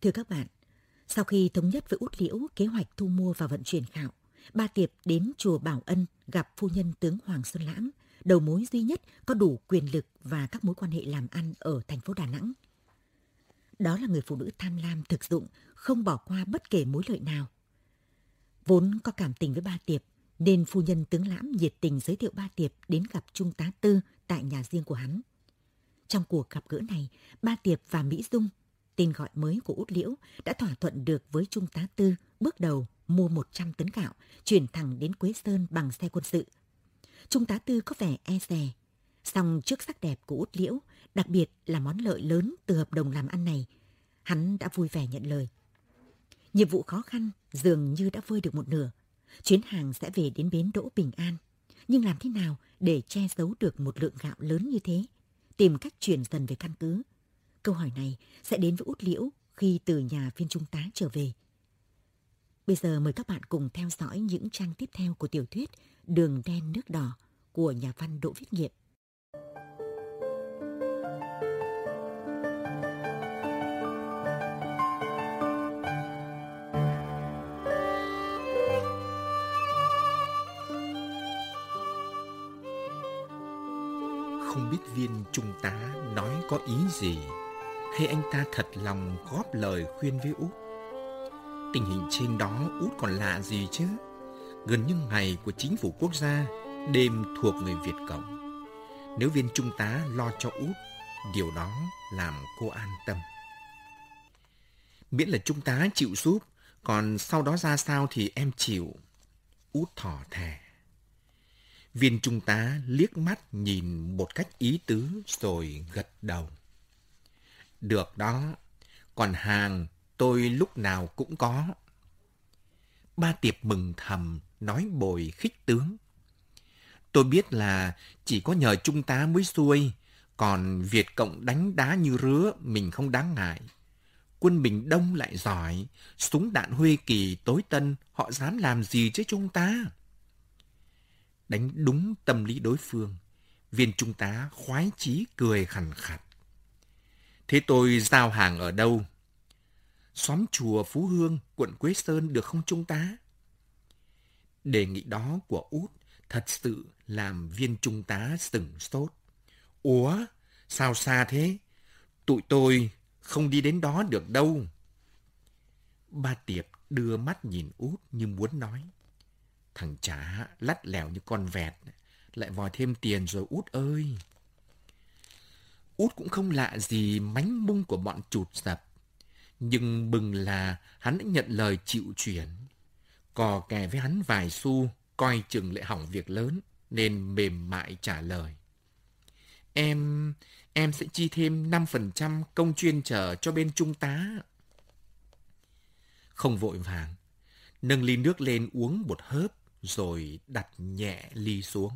Thưa các bạn, sau khi thống nhất với Út Liễu kế hoạch thu mua và vận chuyển khảo, Ba Tiệp đến chùa Bảo Ân gặp phu nhân tướng Hoàng Xuân Lãm, đầu mối duy nhất có đủ quyền lực và các mối quan hệ làm ăn ở thành phố Đà Nẵng. Đó là người phụ nữ tham lam thực dụng, không bỏ qua bất kể mối lợi nào. Vốn có cảm tình với Ba Tiệp, nên phu nhân tướng Lãm nhiệt tình giới thiệu Ba Tiệp đến gặp Trung tá Tư tại nhà riêng của hắn. Trong cuộc gặp gỡ này, Ba Tiệp và Mỹ Dung, tên gọi mới của Út Liễu, đã thỏa thuận được với Trung tá Tư bước đầu mua 100 tấn gạo, chuyển thẳng đến Quế Sơn bằng xe quân sự. Trung tá Tư có vẻ e dè, song trước sắc đẹp của Út Liễu, đặc biệt là món lợi lớn từ hợp đồng làm ăn này, hắn đã vui vẻ nhận lời. Nhiệm vụ khó khăn dường như đã vơi được một nửa. Chuyến hàng sẽ về đến bến đỗ bình an. Nhưng làm thế nào để che giấu được một lượng gạo lớn như thế? Tìm cách chuyển dần về căn cứ. Câu hỏi này sẽ đến với Út Liễu khi từ nhà viên trung tá trở về. Bây giờ mời các bạn cùng theo dõi những trang tiếp theo của tiểu thuyết Đường đen nước đỏ của nhà văn Đỗ Viết Nghiệm. Không biết viên trung tá nói có ý gì hay anh ta thật lòng góp lời khuyên với Út. Tình hình trên đó, Út còn lạ gì chứ? Gần như ngày của chính phủ quốc gia, Đêm thuộc người Việt Cộng. Nếu viên trung tá lo cho Út, Điều đó làm cô an tâm. Miễn là trung tá chịu giúp, Còn sau đó ra sao thì em chịu. Út thỏ thẻ Viên trung tá liếc mắt nhìn một cách ý tứ rồi gật đầu. Được đó, còn hàng tôi lúc nào cũng có. Ba Tiệp mừng thầm, nói bồi khích tướng. Tôi biết là chỉ có nhờ trung tá mới xuôi, còn Việt Cộng đánh đá như rứa mình không đáng ngại. Quân Bình Đông lại giỏi, súng đạn Huê Kỳ tối tân, họ dám làm gì chứ trung tá? đánh đúng tâm lý đối phương. Viên trung tá khoái chí cười khẳng khặt. Thế tôi giao hàng ở đâu? Xóm chùa Phú Hương, quận Quế Sơn được không trung tá? Đề nghị đó của út thật sự làm viên trung tá sửng sốt. Ủa, sao xa thế? Tụi tôi không đi đến đó được đâu. Ba Tiệp đưa mắt nhìn út như muốn nói. Thằng chả lắt lẻo như con vẹt, lại vòi thêm tiền rồi út ơi. Út cũng không lạ gì mánh mung của bọn chụt dập. Nhưng bừng là hắn đã nhận lời chịu chuyển. Cò kè với hắn vài xu, coi chừng lại hỏng việc lớn, nên mềm mại trả lời. Em, em sẽ chi thêm 5% công chuyên trở cho bên trung tá. Không vội vàng, nâng ly nước lên uống một hớp, rồi đặt nhẹ ly xuống.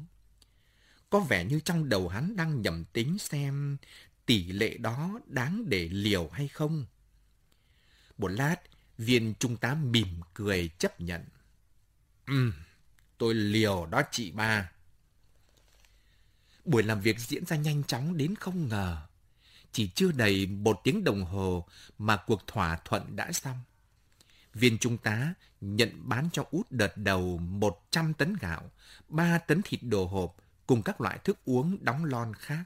Có vẻ như trong đầu hắn đang nhầm tính xem tỷ lệ đó đáng để liều hay không. Một lát, viên trung tá mỉm cười chấp nhận. Ừm, tôi liều đó chị ba. Buổi làm việc diễn ra nhanh chóng đến không ngờ. Chỉ chưa đầy một tiếng đồng hồ mà cuộc thỏa thuận đã xong. Viên trung tá nhận bán cho út đợt đầu 100 tấn gạo, 3 tấn thịt đồ hộp cùng các loại thức uống đóng lon khác.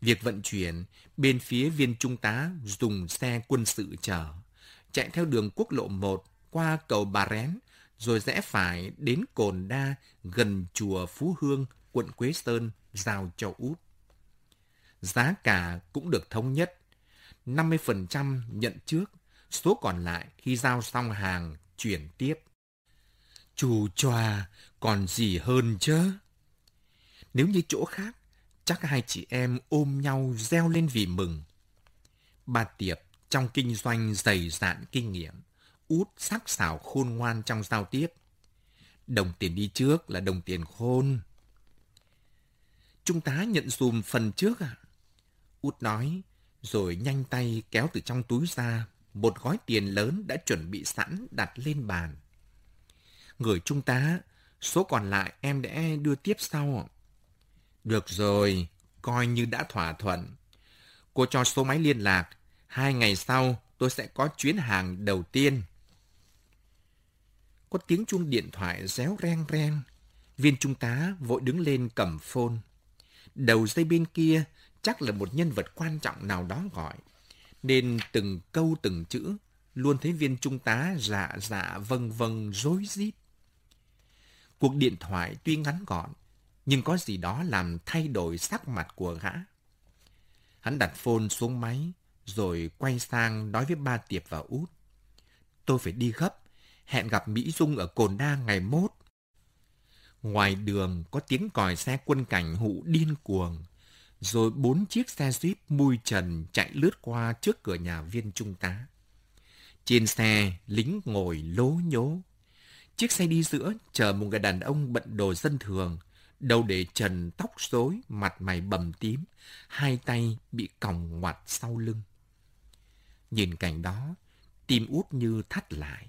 Việc vận chuyển, bên phía viên trung tá dùng xe quân sự chở, chạy theo đường quốc lộ 1 qua cầu Bà Rén, rồi rẽ phải đến Cồn Đa gần chùa Phú Hương, quận Quế Sơn, giao cho út. Giá cả cũng được thống nhất, 50% nhận trước, số còn lại khi giao xong hàng chuyển tiếp. Chù choà, còn gì hơn chứ? Nếu như chỗ khác, chắc hai chị em ôm nhau reo lên vì mừng. Bà Tiệp trong kinh doanh dày dạn kinh nghiệm, út sắc sảo khôn ngoan trong giao tiếp. Đồng tiền đi trước là đồng tiền khôn. Trung tá nhận dùm phần trước à? Út nói, rồi nhanh tay kéo từ trong túi ra một gói tiền lớn đã chuẩn bị sẵn đặt lên bàn. Người trung tá, số còn lại em đã đưa tiếp sau. Được rồi, coi như đã thỏa thuận. Cô cho số máy liên lạc, hai ngày sau tôi sẽ có chuyến hàng đầu tiên. Có tiếng chuông điện thoại réo reng reng. Viên trung tá vội đứng lên cầm phone. Đầu dây bên kia chắc là một nhân vật quan trọng nào đó gọi. Nên từng câu từng chữ luôn thấy viên trung tá dạ dạ vâng vâng rối rít. Cuộc điện thoại tuy ngắn gọn, nhưng có gì đó làm thay đổi sắc mặt của gã. Hắn đặt phone xuống máy, rồi quay sang nói với ba Tiệp và Út. Tôi phải đi gấp, hẹn gặp Mỹ Dung ở Cồn Đa ngày mốt. Ngoài đường có tiếng còi xe quân cảnh hụ điên cuồng, rồi bốn chiếc xe jeep mui trần chạy lướt qua trước cửa nhà viên trung tá. Trên xe, lính ngồi lố nhố. Chiếc xe đi giữa chờ một người đàn ông bận đồ dân thường, đầu để trần tóc rối, mặt mày bầm tím, hai tay bị còng ngoặt sau lưng. Nhìn cảnh đó, tim út như thắt lại.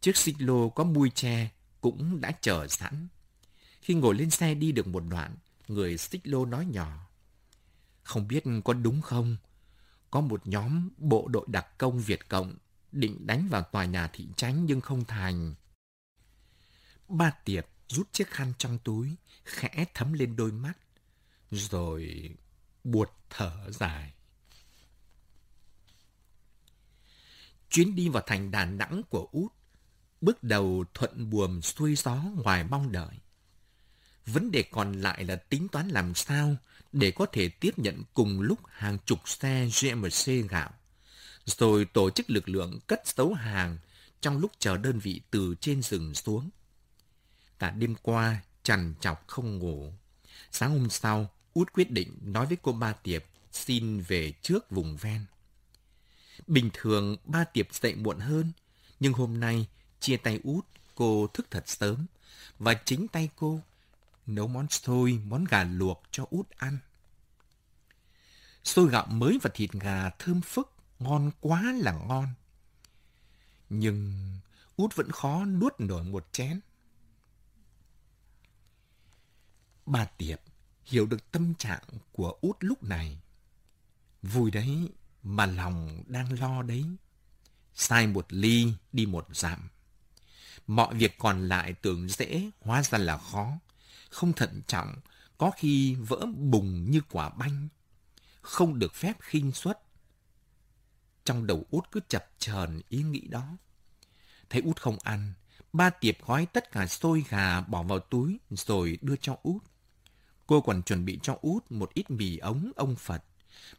Chiếc xích lô có mui tre cũng đã chờ sẵn. Khi ngồi lên xe đi được một đoạn, người xích lô nói nhỏ. Không biết có đúng không? Có một nhóm bộ đội đặc công Việt Cộng định đánh vào tòa nhà thị tránh nhưng không thành. Ba Tiệp rút chiếc khăn trong túi, khẽ thấm lên đôi mắt, rồi buột thở dài. Chuyến đi vào thành Đà Nẵng của Út bước đầu thuận buồm xuôi gió ngoài mong đợi. Vấn đề còn lại là tính toán làm sao để có thể tiếp nhận cùng lúc hàng chục xe GMC gạo, rồi tổ chức lực lượng cất xấu hàng trong lúc chờ đơn vị từ trên rừng xuống. Cả đêm qua, trằn chọc không ngủ. Sáng hôm sau, Út quyết định nói với cô Ba Tiệp xin về trước vùng ven. Bình thường Ba Tiệp dậy muộn hơn, nhưng hôm nay chia tay Út, cô thức thật sớm, và chính tay cô nấu món xôi, món gà luộc cho Út ăn. Xôi gạo mới và thịt gà thơm phức, ngon quá là ngon. Nhưng Út vẫn khó nuốt nổi một chén. Bà Tiệp hiểu được tâm trạng của Út lúc này. Vui đấy, mà lòng đang lo đấy. Sai một ly, đi một dặm. Mọi việc còn lại tưởng dễ, hóa ra là khó. Không thận trọng, có khi vỡ bùng như quả banh. Không được phép khinh suất. Trong đầu út cứ chập chờn ý nghĩ đó. Thấy út không ăn, ba tiệp gói tất cả xôi gà bỏ vào túi rồi đưa cho út. Cô còn chuẩn bị cho út một ít mì ống ông Phật,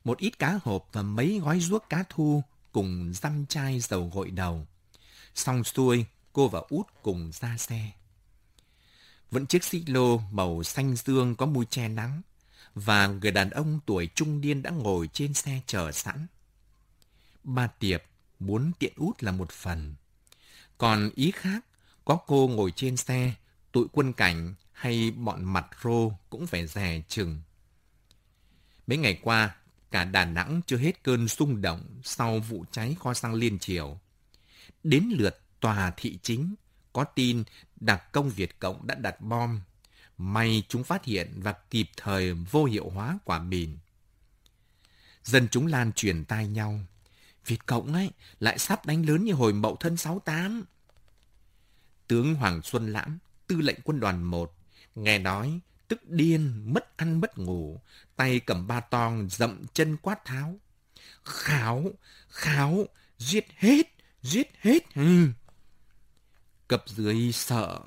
một ít cá hộp và mấy gói ruốc cá thu cùng răm chai dầu gội đầu. Xong xuôi, cô và út cùng ra xe. Vẫn chiếc xích lô màu xanh dương có mùi che nắng và người đàn ông tuổi trung niên đã ngồi trên xe chờ sẵn. Ba Tiệp muốn tiện út là một phần. Còn ý khác, có cô ngồi trên xe, tụi quân cảnh hay bọn mặt rô cũng phải rè chừng. Mấy ngày qua, cả Đà Nẵng chưa hết cơn xung động sau vụ cháy kho xăng liên triều. Đến lượt tòa thị chính, có tin đặc công Việt Cộng đã đặt bom. May chúng phát hiện và kịp thời vô hiệu hóa quả mìn. Dân chúng lan truyền tai nhau. Việt Cộng ấy lại sắp đánh lớn như hồi Mậu Thân 68. Tướng Hoàng Xuân Lãm, tư lệnh quân đoàn 1, nghe nói tức điên, mất ăn mất ngủ, tay cầm ba tong dậm chân quát tháo. Khảo, khảo, giết hết, giết hết. Ừ. Cập dưới sợ,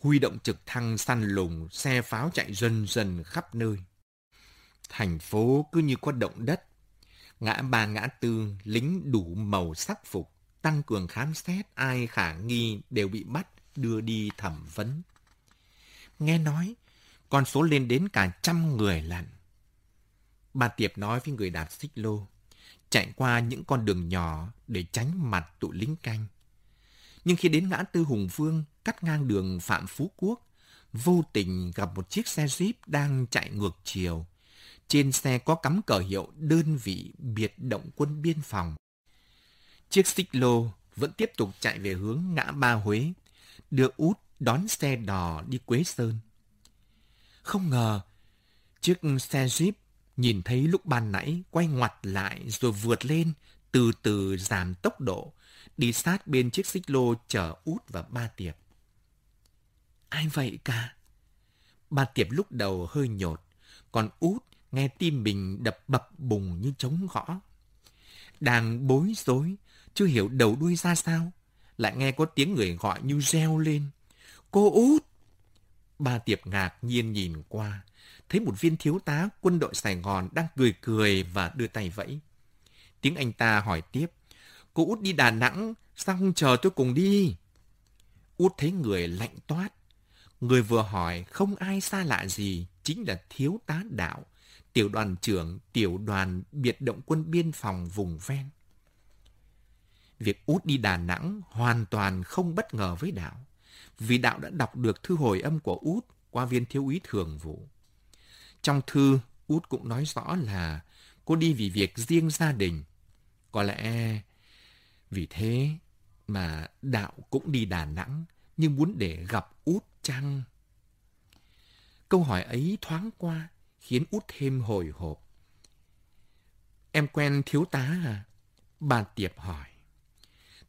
huy động trực thăng săn lùng, xe pháo chạy dần dần khắp nơi. Thành phố cứ như có động đất. Ngã ba ngã tư, lính đủ màu sắc phục, tăng cường khám xét ai khả nghi đều bị bắt, đưa đi thẩm vấn. Nghe nói, con số lên đến cả trăm người lận. Bà Tiệp nói với người đạp xích lô, chạy qua những con đường nhỏ để tránh mặt tụi lính canh. Nhưng khi đến ngã tư Hùng Vương, cắt ngang đường Phạm Phú Quốc, vô tình gặp một chiếc xe Jeep đang chạy ngược chiều. Trên xe có cắm cờ hiệu đơn vị biệt động quân biên phòng. Chiếc xích lô vẫn tiếp tục chạy về hướng ngã ba Huế, đưa út đón xe đò đi Quế Sơn. Không ngờ, chiếc xe Jeep nhìn thấy lúc ban nãy quay ngoặt lại rồi vượt lên, từ từ giảm tốc độ, đi sát bên chiếc xích lô chở út và ba tiệp. Ai vậy cả? Ba tiệp lúc đầu hơi nhột, còn út nghe tim mình đập bập bùng như trống gõ. Đang bối rối, chưa hiểu đầu đuôi ra sao, lại nghe có tiếng người gọi như reo lên. Cô út! Ba tiệp ngạc nhiên nhìn qua, thấy một viên thiếu tá quân đội Sài Gòn đang cười cười và đưa tay vẫy. Tiếng anh ta hỏi tiếp, cô út đi Đà Nẵng, sao không chờ tôi cùng đi? Út thấy người lạnh toát. Người vừa hỏi không ai xa lạ gì, chính là thiếu tá đạo, tiểu đoàn trưởng tiểu đoàn biệt động quân biên phòng vùng ven. Việc út đi Đà Nẵng hoàn toàn không bất ngờ với đạo, vì đạo đã đọc được thư hồi âm của út qua viên thiếu úy thường vụ. Trong thư, út cũng nói rõ là cô đi vì việc riêng gia đình. Có lẽ vì thế mà đạo cũng đi Đà Nẵng nhưng muốn để gặp út chăng? Câu hỏi ấy thoáng qua khiến út thêm hồi hộp. Em quen thiếu tá à? Bà Tiệp hỏi.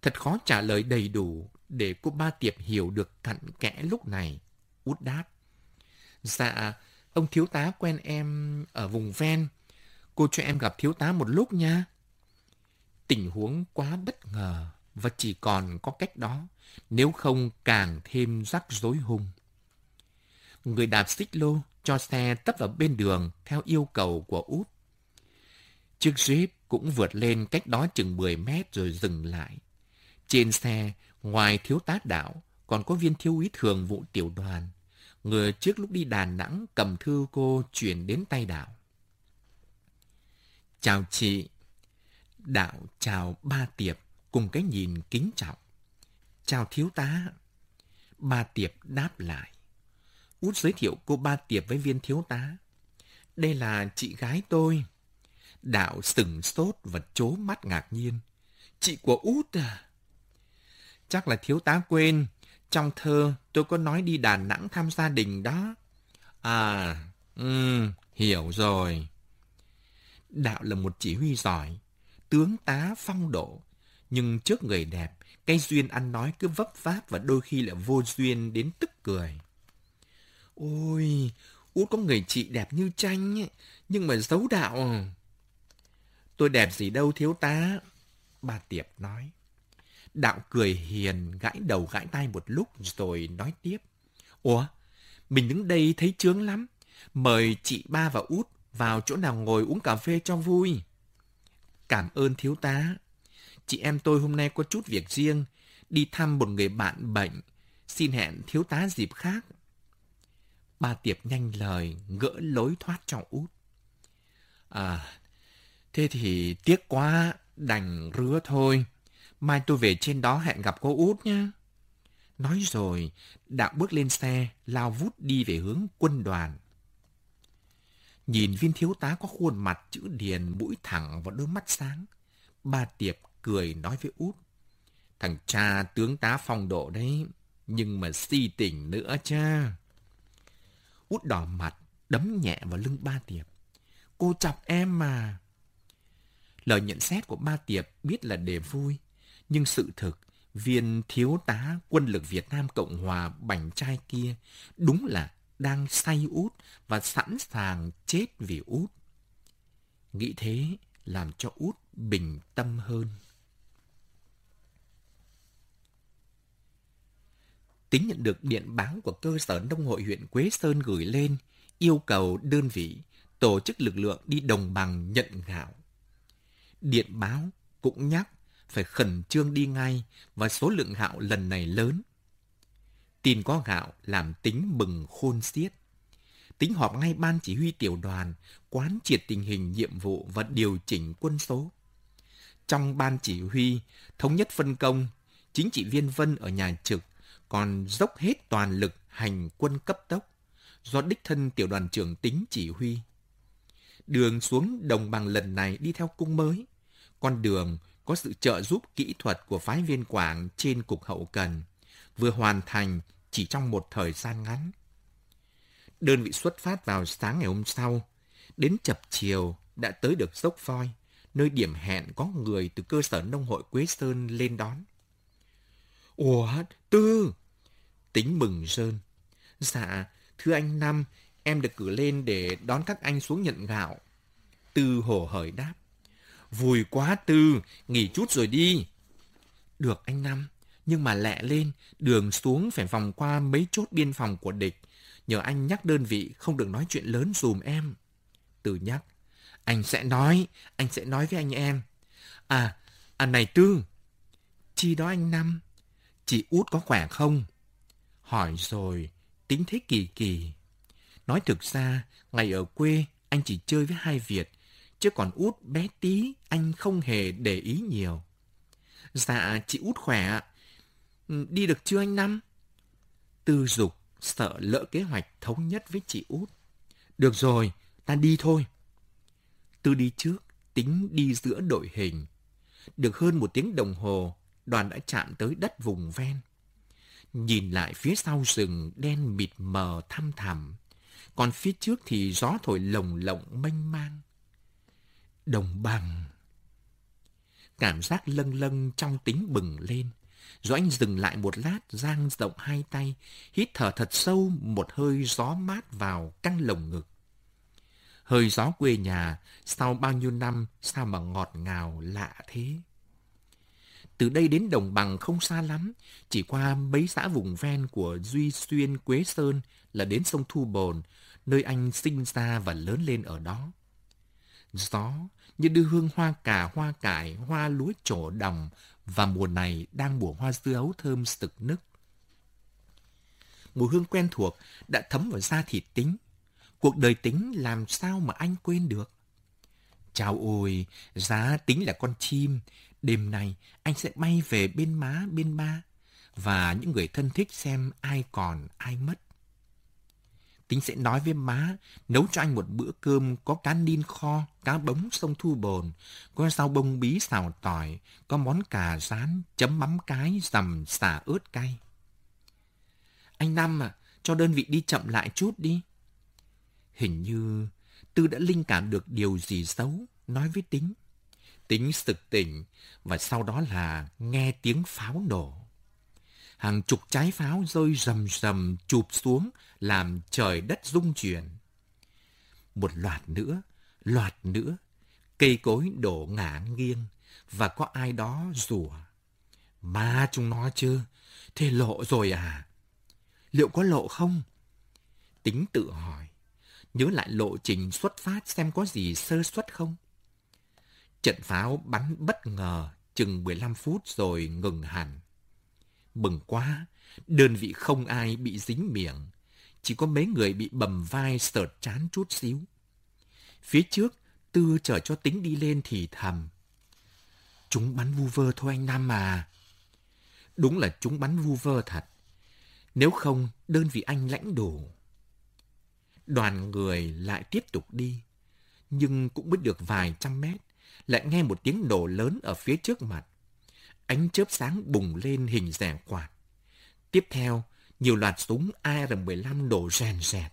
Thật khó trả lời đầy đủ để cô ba Tiệp hiểu được cặn kẽ lúc này. Út đáp. Dạ, ông thiếu tá quen em ở vùng ven. Cô cho em gặp thiếu tá một lúc nha. Tình huống quá bất ngờ và chỉ còn có cách đó, nếu không càng thêm rắc rối hung. Người đạp xích lô cho xe tấp vào bên đường theo yêu cầu của út. Chiếc Jeep cũng vượt lên cách đó chừng 10 mét rồi dừng lại. Trên xe, ngoài thiếu tá đạo, còn có viên thiếu úy thường vụ tiểu đoàn. Người trước lúc đi Đà Nẵng cầm thư cô chuyển đến tay đạo. Chào chị. Đạo chào ba tiệp cùng cái nhìn kính trọng. Chào thiếu tá. Ba tiệp đáp lại. Út giới thiệu cô ba tiệp với viên thiếu tá. Đây là chị gái tôi. Đạo sừng sốt và chố mắt ngạc nhiên. Chị của Út à? Chắc là thiếu tá quên. Trong thơ tôi có nói đi Đà Nẵng thăm gia đình đó. À, ừ, hiểu rồi. Đạo là một chỉ huy giỏi, tướng tá phong độ, nhưng trước người đẹp, cái duyên ăn nói cứ vấp váp và đôi khi lại vô duyên đến tức cười. Ôi, Út có người chị đẹp như tranh ấy, nhưng mà xấu đạo. Tôi đẹp gì đâu thiếu tá, bà Tiệp nói. Đạo cười hiền, gãi đầu gãi tay một lúc rồi nói tiếp. Ủa, mình đứng đây thấy chướng lắm. Mời chị ba và út vào chỗ nào ngồi uống cà phê cho vui. Cảm ơn thiếu tá. Chị em tôi hôm nay có chút việc riêng, đi thăm một người bạn bệnh. Xin hẹn thiếu tá dịp khác. Ba Tiệp nhanh lời, gỡ lối thoát cho út. À, thế thì tiếc quá, đành rứa thôi. Mai tôi về trên đó hẹn gặp cô út nhé. Nói rồi, đạo bước lên xe, lao vút đi về hướng quân đoàn. Nhìn viên thiếu tá có khuôn mặt chữ điền, mũi thẳng và đôi mắt sáng. Ba Tiệp cười nói với út. Thằng cha tướng tá phong độ đấy, nhưng mà si tình nữa cha. Út đỏ mặt, đấm nhẹ vào lưng ba Tiệp. Cô chọc em mà. Lời nhận xét của ba Tiệp biết là để vui, nhưng sự thực, viên thiếu tá quân lực Việt Nam Cộng Hòa bảnh trai kia đúng là đang say út và sẵn sàng chết vì út. Nghĩ thế làm cho út bình tâm hơn. Tính nhận được điện báo của cơ sở nông hội huyện Quế Sơn gửi lên, yêu cầu đơn vị tổ chức lực lượng đi đồng bằng nhận gạo. Điện báo cũng nhắc phải khẩn trương đi ngay và số lượng gạo lần này lớn. Tin có gạo làm tính mừng khôn xiết. Tính họp ngay ban chỉ huy tiểu đoàn, quán triệt tình hình nhiệm vụ và điều chỉnh quân số. Trong ban chỉ huy, thống nhất phân công, chính trị viên Vân ở nhà trực còn dốc hết toàn lực hành quân cấp tốc do đích thân tiểu đoàn trưởng tính chỉ huy. Đường xuống đồng bằng lần này đi theo cung mới. Con đường có sự trợ giúp kỹ thuật của phái viên Quảng trên cục hậu cần, vừa hoàn thành chỉ trong một thời gian ngắn. Đơn vị xuất phát vào sáng ngày hôm sau, đến chập chiều đã tới được dốc voi, nơi điểm hẹn có người từ cơ sở nông hội Quế Sơn lên đón. Ủa, Tư! Tính mừng rơn. Dạ, thưa anh Năm, em được cử lên để đón các anh xuống nhận gạo. Tư hổ hởi đáp. Vui quá Tư, nghỉ chút rồi đi. Được anh Năm, nhưng mà lẹ lên, đường xuống phải vòng qua mấy chốt biên phòng của địch. Nhờ anh nhắc đơn vị không được nói chuyện lớn dùm em. Từ nhắc, anh sẽ nói, anh sẽ nói với anh em. À, à này Tư, chi đó anh Năm, chị út có khỏe không? Hỏi rồi, tính thế kỳ kỳ. Nói thực ra, ngày ở quê, anh chỉ chơi với hai Việt, chứ còn út bé tí, anh không hề để ý nhiều. Dạ, chị út khỏe. ạ. Ừ, đi được chưa anh Năm? Tư dục, sợ lỡ kế hoạch thống nhất với chị út. Được rồi, ta đi thôi. Tư đi trước, tính đi giữa đội hình. Được hơn một tiếng đồng hồ, đoàn đã chạm tới đất vùng ven. Nhìn lại phía sau rừng đen mịt mờ thăm thẳm, còn phía trước thì gió thổi lồng lộng mênh mang. Đồng bằng. Cảm giác lâng lâng trong tính bừng lên. Rồi dừng lại một lát, giang rộng hai tay, hít thở thật sâu một hơi gió mát vào căng lồng ngực. Hơi gió quê nhà, sau bao nhiêu năm, sao mà ngọt ngào lạ thế? Từ đây đến Đồng Bằng không xa lắm, chỉ qua mấy xã vùng ven của Duy Xuyên, Quế Sơn là đến sông Thu Bồn, nơi anh sinh ra và lớn lên ở đó. Gió như đưa hương hoa cà, hoa cải, hoa lúa trổ đồng và mùa này đang mùa hoa dưa hấu thơm sực nức. Mùi hương quen thuộc đã thấm vào da thịt tính. Cuộc đời tính làm sao mà anh quên được? Chào ôi, giá tính là con chim. Đêm nay anh sẽ bay về bên má bên ba và những người thân thích xem ai còn ai mất. Tính sẽ nói với má nấu cho anh một bữa cơm có cá ninh kho, cá bống sông thu bồn, có rau bông bí xào tỏi, có món cà rán, chấm mắm cái, dầm xả ớt cay. Anh Năm à, cho đơn vị đi chậm lại chút đi. Hình như Tư đã linh cảm được điều gì xấu, nói với Tính. Tính sực tỉnh và sau đó là nghe tiếng pháo nổ. Hàng chục trái pháo rơi rầm rầm chụp xuống làm trời đất rung chuyển. Một loạt nữa, loạt nữa, cây cối đổ ngả nghiêng và có ai đó rủa. Mà chúng nó chưa? Thế lộ rồi à? Liệu có lộ không? Tính tự hỏi, nhớ lại lộ trình xuất phát xem có gì sơ suất không? Trận pháo bắn bất ngờ chừng 15 phút rồi ngừng hẳn. Mừng quá, đơn vị không ai bị dính miệng, chỉ có mấy người bị bầm vai sợt chán chút xíu. Phía trước, Tư chờ cho tính đi lên thì thầm. Chúng bắn vu vơ thôi anh Nam mà. Đúng là chúng bắn vu vơ thật. Nếu không, đơn vị anh lãnh đủ. Đoàn người lại tiếp tục đi, nhưng cũng mới được vài trăm mét, lại nghe một tiếng nổ lớn ở phía trước mặt. Ánh chớp sáng bùng lên hình rẻ quạt. Tiếp theo, nhiều loạt súng AR-15 nổ rèn rẹt.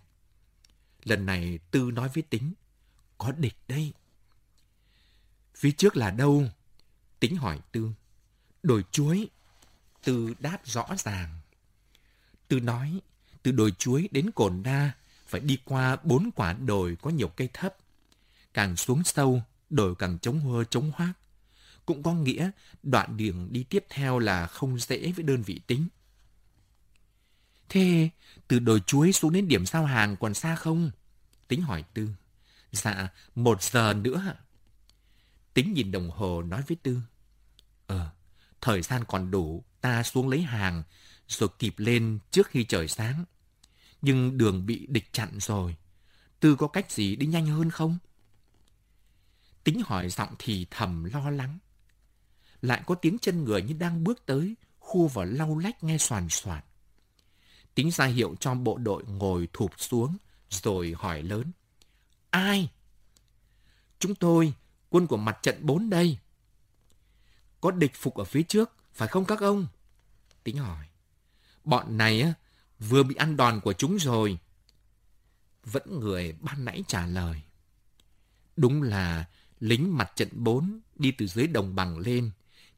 Lần này Tư nói với Tính, có địch đây. Phía trước là đâu? Tính hỏi Tư. Đồi chuối. Tư đáp rõ ràng. Tư nói, từ đồi chuối đến cồn đa phải đi qua bốn quả đồi có nhiều cây thấp. Càng xuống sâu, đồi càng chống hơ chống hoác. Cũng có nghĩa đoạn đường đi tiếp theo là không dễ với đơn vị tính. Thế từ đồi chuối xuống đến điểm giao hàng còn xa không? Tính hỏi Tư. Dạ, một giờ nữa. Tính nhìn đồng hồ nói với Tư. Ờ, thời gian còn đủ, ta xuống lấy hàng, rồi kịp lên trước khi trời sáng. Nhưng đường bị địch chặn rồi. Tư có cách gì đi nhanh hơn không? Tính hỏi giọng thì thầm lo lắng. Lại có tiếng chân người như đang bước tới, khua vào lau lách nghe soàn soạt. Tính ra hiệu cho bộ đội ngồi thụp xuống, rồi hỏi lớn. Ai? Chúng tôi, quân của mặt trận 4 đây. Có địch phục ở phía trước, phải không các ông? Tính hỏi. Bọn này á, vừa bị ăn đòn của chúng rồi. Vẫn người ban nãy trả lời. Đúng là Lính mặt trận bốn đi từ dưới đồng bằng lên,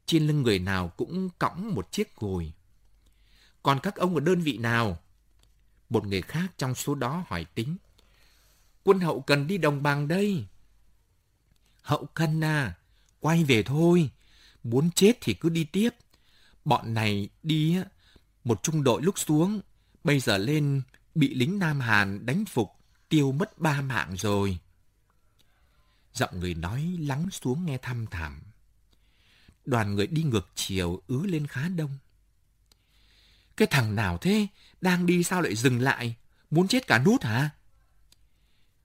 trên lưng người nào cũng cõng một chiếc gùi. Còn các ông ở đơn vị nào? Một người khác trong số đó hỏi tính. Quân hậu cần đi đồng bằng đây. Hậu cần à, quay về thôi. Muốn chết thì cứ đi tiếp. Bọn này đi một trung đội lúc xuống, bây giờ lên bị lính Nam Hàn đánh phục, tiêu mất ba mạng rồi. Giọng người nói lắng xuống nghe thăm thảm. Đoàn người đi ngược chiều ứ lên khá đông. Cái thằng nào thế? Đang đi sao lại dừng lại? Muốn chết cả nút hả?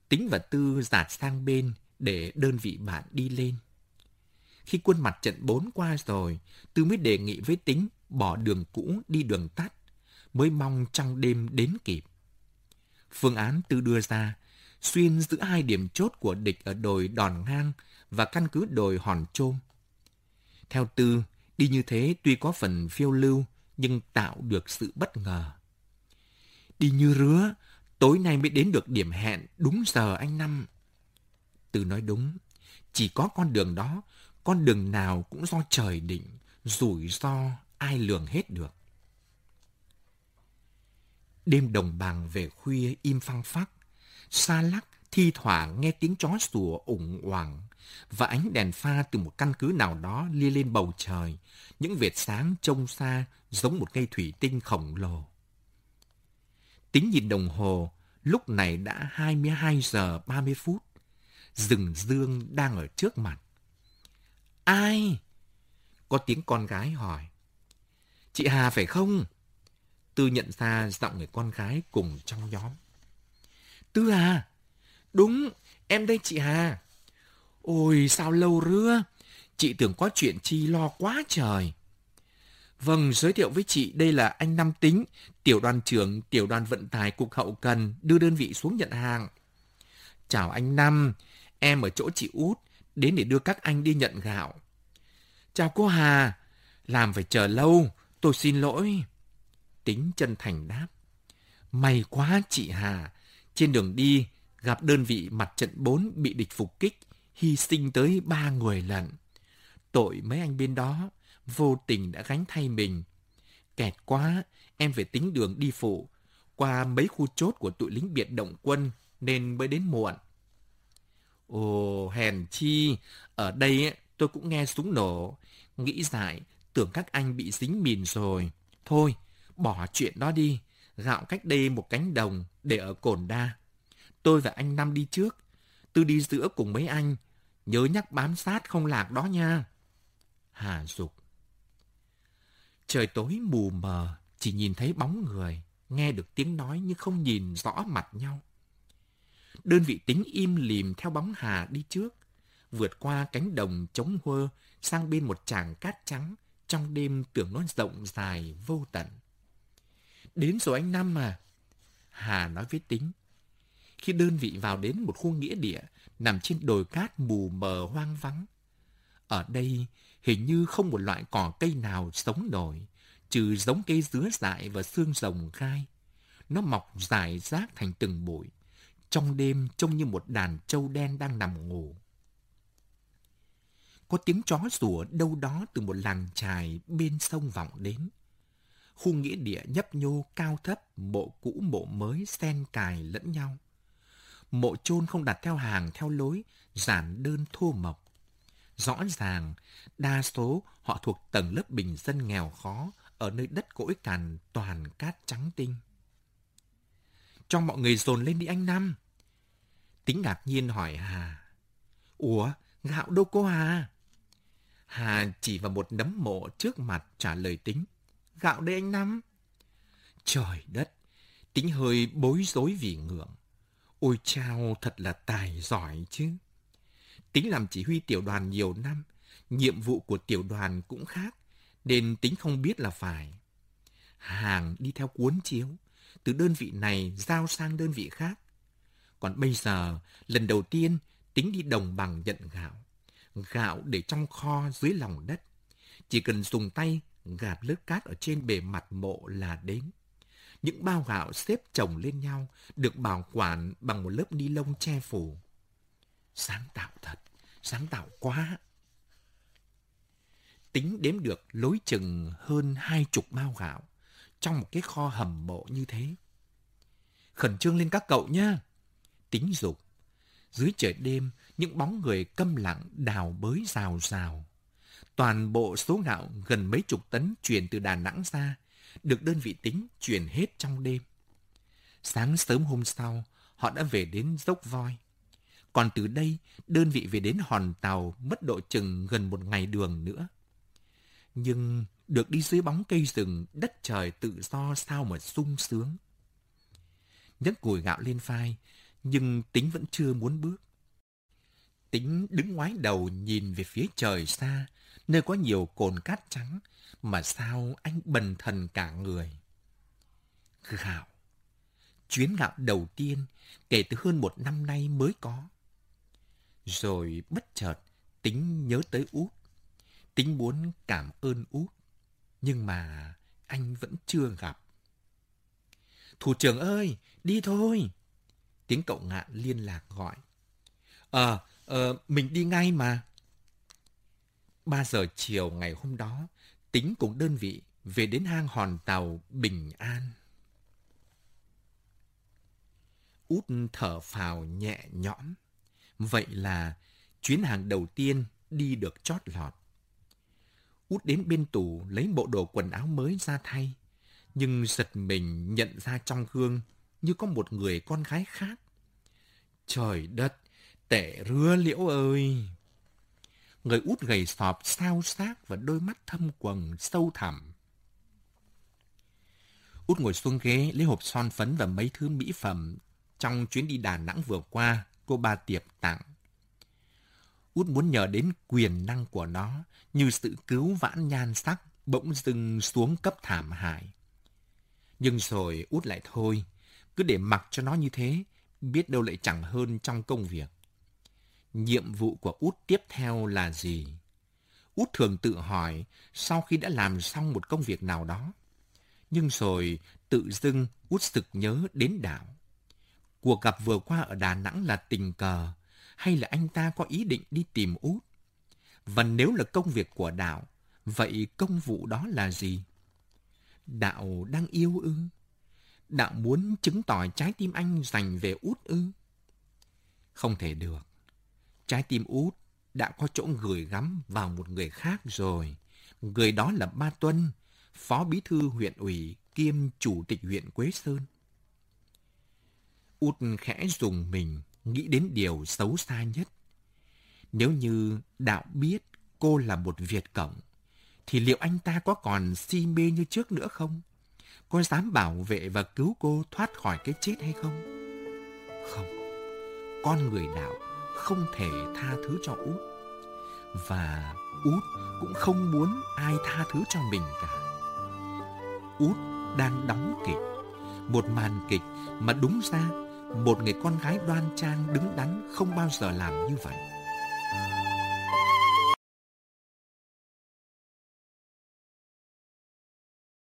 Tính và Tư giạt sang bên để đơn vị bạn đi lên. Khi quân mặt trận bốn qua rồi, Tư mới đề nghị với Tính bỏ đường cũ đi đường tắt, mới mong trong đêm đến kịp. Phương án Tư đưa ra, xuyên giữa hai điểm chốt của địch ở đồi Đòn Ngang và căn cứ đồi Hòn Trôm. Theo Tư, đi như thế tuy có phần phiêu lưu, nhưng tạo được sự bất ngờ. Đi như rứa, tối nay mới đến được điểm hẹn đúng giờ anh Năm. Tư nói đúng, chỉ có con đường đó, con đường nào cũng do trời định, rủi ro ai lường hết được. Đêm đồng bằng về khuya im phăng phắc, xa lắc thi thoảng nghe tiếng chó sủa ủng hoảng và ánh đèn pha từ một căn cứ nào đó lia lên bầu trời, những vệt sáng trông xa giống một cây thủy tinh khổng lồ. Tính nhìn đồng hồ, lúc này đã 22 giờ 30 phút. Rừng dương đang ở trước mặt. Ai? Có tiếng con gái hỏi. Chị Hà phải không? Tư nhận ra giọng người con gái cùng trong nhóm. Tư à? Đúng, em đây chị Hà. Ôi, sao lâu rưa? Chị tưởng có chuyện chi lo quá trời. Vâng, giới thiệu với chị đây là anh Nam Tính, tiểu đoàn trưởng tiểu đoàn vận tải cục hậu cần đưa đơn vị xuống nhận hàng. Chào anh Năm, em ở chỗ chị Út, đến để đưa các anh đi nhận gạo. Chào cô Hà, làm phải chờ lâu, tôi xin lỗi. Tính chân thành đáp. May quá chị Hà, trên đường đi gặp đơn vị mặt trận 4 bị địch phục kích, hy sinh tới ba người lận. Tội mấy anh bên đó, vô tình đã gánh thay mình. Kẹt quá, em phải tính đường đi phụ, qua mấy khu chốt của tụi lính biệt động quân nên mới đến muộn. Ồ, hèn chi, ở đây tôi cũng nghe súng nổ, nghĩ dại, tưởng các anh bị dính mìn rồi. Thôi, bỏ chuyện đó đi, gạo cách đây một cánh đồng để ở cồn đa. Tôi và anh Năm đi trước, Tư đi giữa cùng mấy anh, nhớ nhắc bám sát không lạc đó nha. Hà Dục Trời tối mù mờ, chỉ nhìn thấy bóng người, nghe được tiếng nói nhưng không nhìn rõ mặt nhau. Đơn vị tính im lìm theo bóng Hà đi trước, vượt qua cánh đồng trống huơ sang bên một tràng cát trắng, trong đêm tưởng nó rộng dài vô tận. Đến rồi anh Năm à? Hà nói với tính. Khi đơn vị vào đến một khu nghĩa địa nằm trên đồi cát mù mờ hoang vắng. Ở đây hình như không một loại cỏ cây nào sống nổi, trừ giống cây dứa dại và xương rồng gai. Nó mọc dài rác thành từng bụi. Trong đêm trông như một đàn trâu đen đang nằm ngủ. Có tiếng chó rủa đâu đó từ một làng trài bên sông vọng đến. Khu nghĩa địa nhấp nhô cao thấp, mộ cũ mộ mới xen cài lẫn nhau. Mộ chôn không đặt theo hàng theo lối, giản đơn thô mộc. Rõ ràng, đa số họ thuộc tầng lớp bình dân nghèo khó ở nơi đất cỗi cằn toàn cát trắng tinh. Cho mọi người dồn lên đi anh Năm. Tính ngạc nhiên hỏi Hà. Ủa, gạo đâu cô Hà? Hà chỉ vào một nấm mộ trước mặt trả lời tính. Gạo đây anh Năm. Trời đất, tính hơi bối rối vì ngượng. Ôi chao, thật là tài giỏi chứ. Tính làm chỉ huy tiểu đoàn nhiều năm, nhiệm vụ của tiểu đoàn cũng khác, nên tính không biết là phải. Hàng đi theo cuốn chiếu, từ đơn vị này giao sang đơn vị khác. Còn bây giờ, lần đầu tiên, tính đi đồng bằng nhận gạo. Gạo để trong kho dưới lòng đất. Chỉ cần dùng tay gạt lớp cát ở trên bề mặt mộ là đến. Những bao gạo xếp chồng lên nhau, được bảo quản bằng một lớp ni lông che phủ. Sáng tạo thật, sáng tạo quá. Tính đếm được lối chừng hơn hai chục bao gạo trong một cái kho hầm bộ như thế. Khẩn trương lên các cậu nhá. Tính dục. Dưới trời đêm, những bóng người câm lặng đào bới rào rào. Toàn bộ số gạo gần mấy chục tấn chuyển từ Đà Nẵng ra, được đơn vị tính chuyển hết trong đêm. Sáng sớm hôm sau, họ đã về đến dốc voi. Còn từ đây, đơn vị về đến hòn tàu mất độ chừng gần một ngày đường nữa. Nhưng được đi dưới bóng cây rừng, đất trời tự do sao mà sung sướng. Nhấc cùi gạo lên vai, nhưng tính vẫn chưa muốn bước. Tính đứng ngoái đầu nhìn về phía trời xa, nơi có nhiều cồn cát trắng, mà sao anh bần thần cả người. Gạo. Chuyến gạo đầu tiên kể từ hơn một năm nay mới có. Rồi bất chợt tính nhớ tới út. Tính muốn cảm ơn út. Nhưng mà anh vẫn chưa gặp. Thủ trưởng ơi, đi thôi. Tiếng cậu ngạn liên lạc gọi. Ờ, ờ, mình đi ngay mà. Ba giờ chiều ngày hôm đó, tính cùng đơn vị về đến hang hòn tàu Bình An. Út thở phào nhẹ nhõm. Vậy là chuyến hàng đầu tiên đi được chót lọt. Út đến bên tủ lấy bộ đồ quần áo mới ra thay, nhưng giật mình nhận ra trong gương như có một người con gái khác. Trời đất, tệ rứa liễu ơi! Người út gầy sọp, sao xác và đôi mắt thâm quầng, sâu thẳm. Út ngồi xuống ghế, lấy hộp son phấn và mấy thứ mỹ phẩm trong chuyến đi Đà Nẵng vừa qua, cô ba Tiệp tặng. Út muốn nhờ đến quyền năng của nó như sự cứu vãn nhan sắc bỗng dưng xuống cấp thảm hại. Nhưng rồi út lại thôi, cứ để mặc cho nó như thế, biết đâu lại chẳng hơn trong công việc. Nhiệm vụ của út tiếp theo là gì? Út thường tự hỏi sau khi đã làm xong một công việc nào đó. Nhưng rồi tự dưng út sực nhớ đến đảo. Cuộc gặp vừa qua ở Đà Nẵng là tình cờ, hay là anh ta có ý định đi tìm út? Và nếu là công việc của đạo, vậy công vụ đó là gì? Đạo đang yêu ư? Đạo muốn chứng tỏ trái tim anh dành về út ư? Không thể được. Trái tim út đã có chỗ gửi gắm vào một người khác rồi. Người đó là Ba Tuân, phó bí thư huyện ủy kiêm chủ tịch huyện Quế Sơn. Út khẽ dùng mình, nghĩ đến điều xấu xa nhất. Nếu như đạo biết cô là một Việt Cộng, thì liệu anh ta có còn si mê như trước nữa không? Có dám bảo vệ và cứu cô thoát khỏi cái chết hay không? Không, con người đạo không thể tha thứ cho út. Và út cũng không muốn ai tha thứ cho mình cả. Út đang đóng kịch, một màn kịch mà đúng ra một người con gái đoan trang đứng đắn không bao giờ làm như vậy.